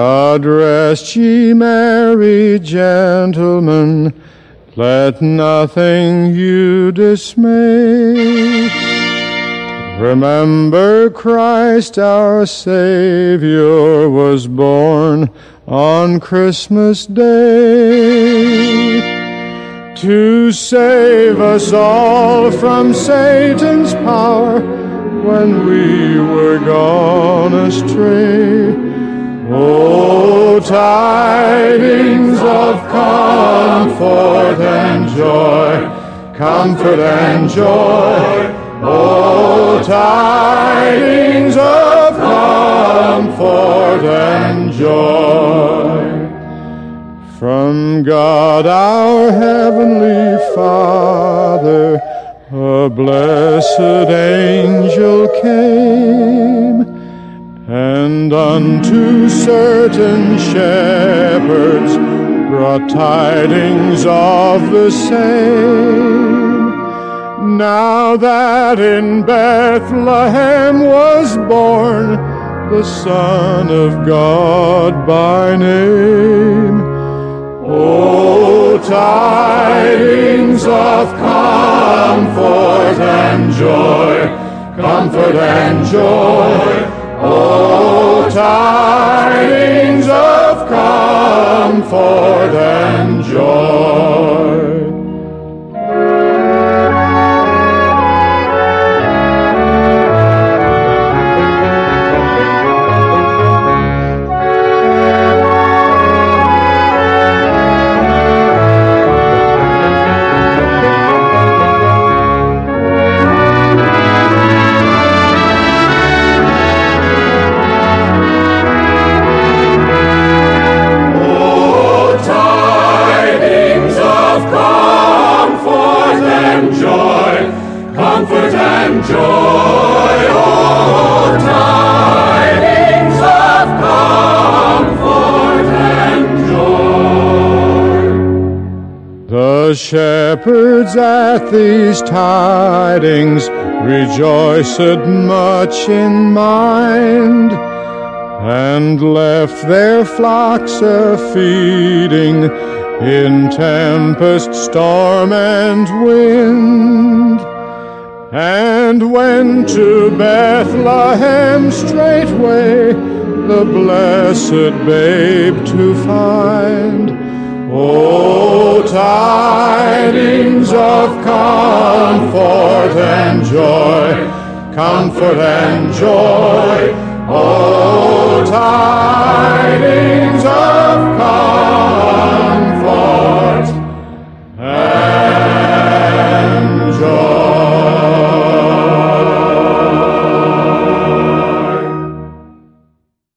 God rest ye merry gentlemen, let nothing you dismay. Remember Christ our Savior was born on Christmas Day to save us all from Satan's power when we were gone astray. Tidings of comfort and joy, comfort and joy. Oh, tidings of comfort and joy. From God our heavenly Father, a blessed angel came, unto certain shepherds brought tidings of the same. Now that in Bethlehem was born the Son of God by name. O tidings of comfort and joy, comfort and joy. O tidings comfort and joy. O tidings of comfort and joy. The shepherds at these tidings rejoiced much in mind and left their flocks a feeding in tempest, storm, and wind, and went to Bethlehem straightway, the blessed babe to find. O tidings of comfort and joy, comfort and joy, O tidings of